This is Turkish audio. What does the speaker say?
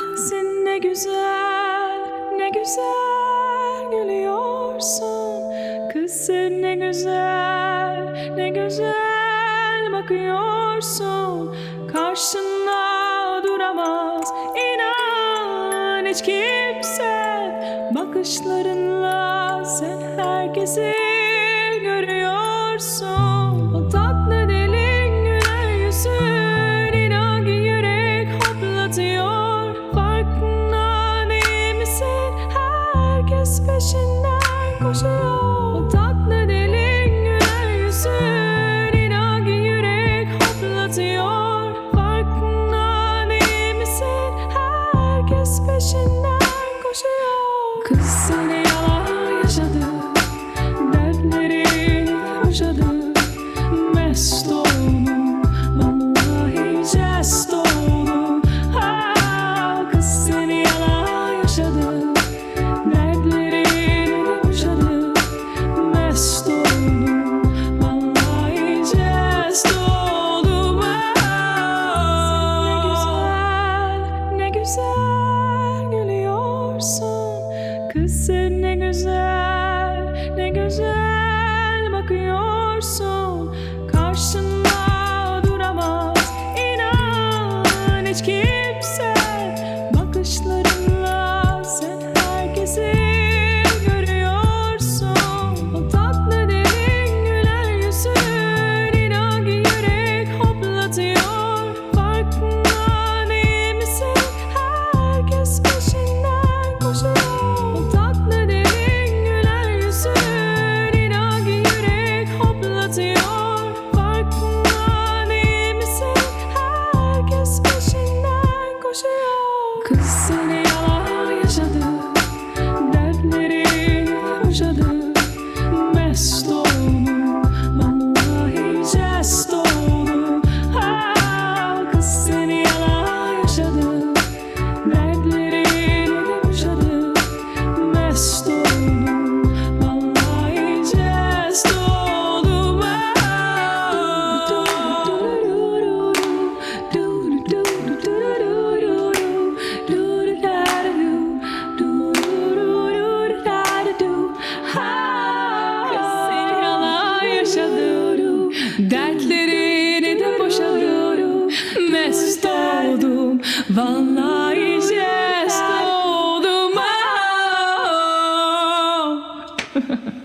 sensin ne güzel, ne güzel gülüyorsun. Kız sen ne güzel, ne güzel bakıyorsun. Karşında duramaz inan hiç kimse. Bakışlarınla sen herkesi görüyorsun. Seni yalan yaşadı Dertleri yaşadı Kızım ne güzel, ne güzel bakıyorsun. Dertlerini de boşalıyorum Mest oldum. Vallahi jest oldum. Oh.